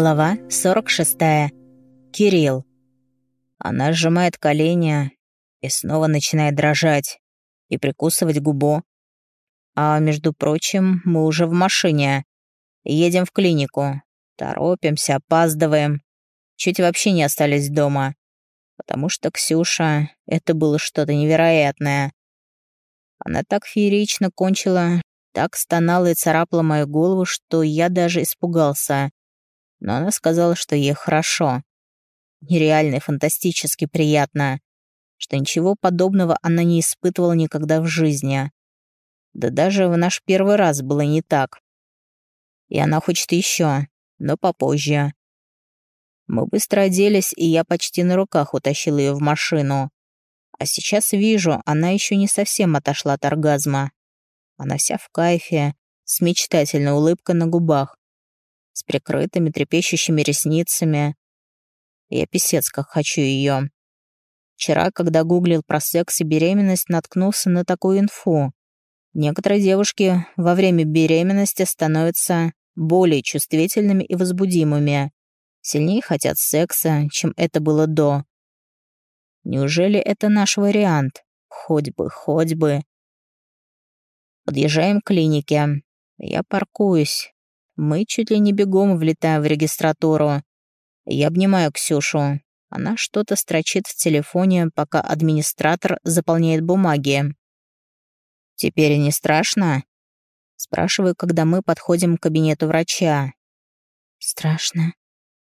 Глава 46. Кирилл. Она сжимает колени и снова начинает дрожать и прикусывать губу. А между прочим, мы уже в машине. Едем в клинику. Торопимся, опаздываем. Чуть вообще не остались дома. Потому что Ксюша — это было что-то невероятное. Она так феерично кончила, так стонала и царапала мою голову, что я даже испугался но она сказала, что ей хорошо. Нереально и фантастически приятно, что ничего подобного она не испытывала никогда в жизни. Да даже в наш первый раз было не так. И она хочет еще, но попозже. Мы быстро оделись, и я почти на руках утащил ее в машину. А сейчас вижу, она еще не совсем отошла от оргазма. Она вся в кайфе, с мечтательной улыбкой на губах с прикрытыми трепещущими ресницами. Я писец как хочу ее. Вчера, когда гуглил про секс и беременность, наткнулся на такую инфу. Некоторые девушки во время беременности становятся более чувствительными и возбудимыми, сильнее хотят секса, чем это было до. Неужели это наш вариант? Хоть бы, хоть бы. Подъезжаем к клинике. Я паркуюсь. Мы чуть ли не бегом влетаем в регистратуру. Я обнимаю Ксюшу. Она что-то строчит в телефоне, пока администратор заполняет бумаги. «Теперь не страшно?» Спрашиваю, когда мы подходим к кабинету врача. «Страшно.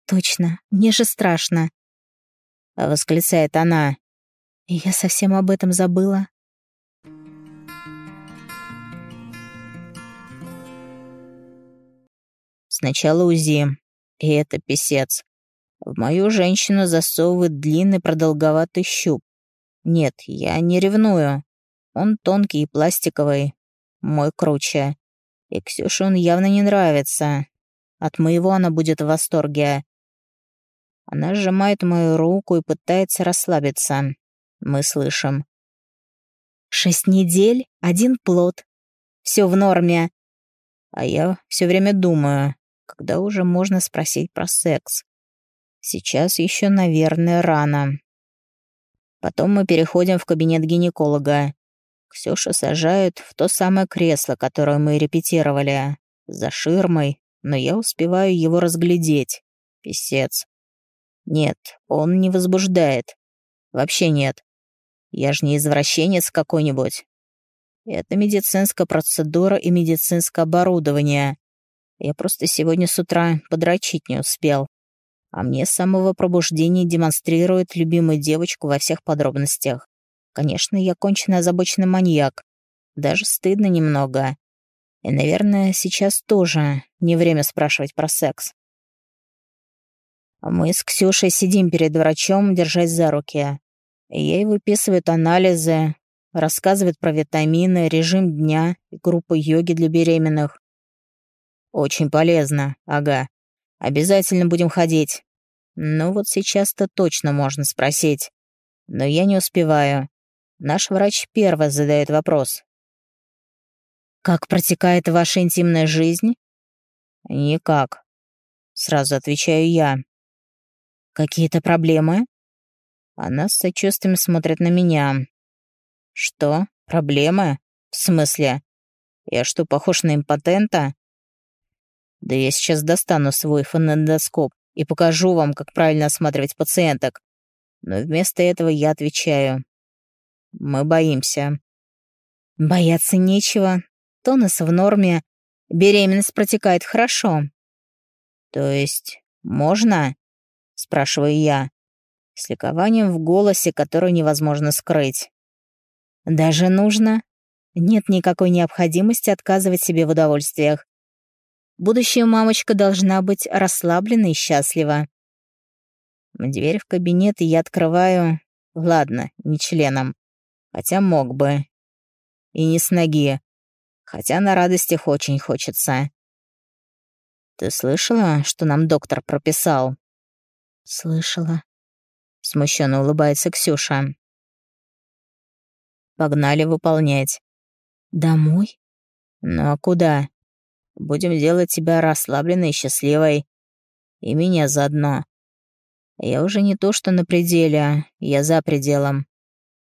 Точно. Мне же страшно», — восклицает она. Я совсем об этом забыла. Сначала УЗИ. И это писец. В мою женщину засовывает длинный продолговатый щуп. Нет, я не ревную. Он тонкий и пластиковый. Мой круче. И Ксюше он явно не нравится. От моего она будет в восторге. Она сжимает мою руку и пытается расслабиться. Мы слышим. «Шесть недель, один плод. Все в норме». А я все время думаю, когда уже можно спросить про секс. Сейчас еще, наверное, рано. Потом мы переходим в кабинет гинеколога. Ксюша сажают в то самое кресло, которое мы репетировали, за ширмой, но я успеваю его разглядеть. Писец. Нет, он не возбуждает. Вообще нет. Я же не извращенец какой-нибудь. Это медицинская процедура и медицинское оборудование. Я просто сегодня с утра подрочить не успел. А мне с самого пробуждения демонстрирует любимую девочку во всех подробностях. Конечно, я конченый озабоченный маньяк. Даже стыдно немного. И, наверное, сейчас тоже не время спрашивать про секс. Мы с Ксюшей сидим перед врачом, держась за руки. Ей выписывают анализы, рассказывает про витамины, режим дня и группу йоги для беременных. Очень полезно, ага. Обязательно будем ходить. Ну вот сейчас-то точно можно спросить. Но я не успеваю. Наш врач первый задает вопрос. «Как протекает ваша интимная жизнь?» «Никак», — сразу отвечаю я. «Какие-то проблемы?» Она с сочувствием смотрит на меня. «Что? Проблемы? В смысле? Я что, похож на импотента?» Да я сейчас достану свой фонендоскоп и покажу вам, как правильно осматривать пациенток. Но вместо этого я отвечаю. Мы боимся. Бояться нечего. Тонус в норме. Беременность протекает хорошо. То есть можно? Спрашиваю я. С ликованием в голосе, которое невозможно скрыть. Даже нужно. Нет никакой необходимости отказывать себе в удовольствиях. Будущая мамочка должна быть расслаблена и счастлива. Дверь в кабинет я открываю... Ладно, не членом. Хотя мог бы. И не с ноги. Хотя на радостях очень хочется. Ты слышала, что нам доктор прописал? Слышала. Смущенно улыбается Ксюша. Погнали выполнять. Домой? Ну а куда? Будем делать тебя расслабленной и счастливой. И меня заодно. Я уже не то что на пределе, я за пределом.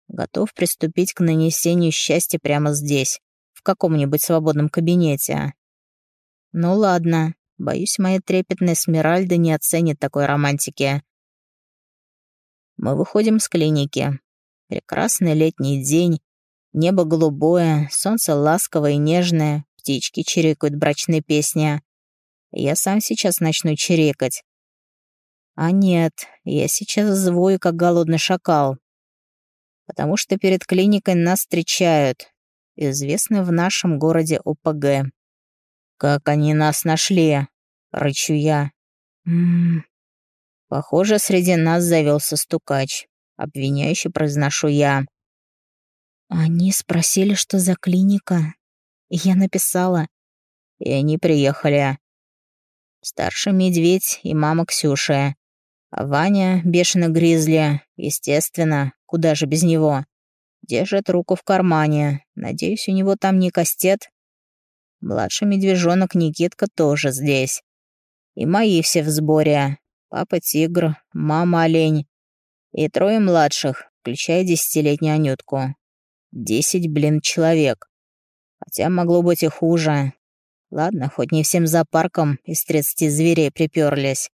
Готов приступить к нанесению счастья прямо здесь, в каком-нибудь свободном кабинете. Ну ладно, боюсь, моя трепетная Смиральда не оценит такой романтики. Мы выходим с клиники. Прекрасный летний день, небо голубое, солнце ласковое и нежное, птички чирикают брачные песни. Я сам сейчас начну чирикать. А нет, я сейчас звою, как голодный шакал. Потому что перед клиникой нас встречают. Известны в нашем городе ОПГ. «Как они нас нашли?» — рычу я. «М -м -м. Похоже, среди нас завелся стукач. Обвиняюще произношу я. Они спросили, что за клиника. Я написала. И они приехали. Старший медведь и мама Ксюши. А Ваня, бешеный гризли, естественно, куда же без него. Держит руку в кармане. Надеюсь, у него там не кастет. Младший медвежонок Никитка тоже здесь. И мои все в сборе. Папа тигр, мама олень. И трое младших, включая десятилетнюю Анютку. Десять, блин, человек. Хотя могло быть и хуже. Ладно, хоть не всем зоопарком из тридцати зверей приперлись.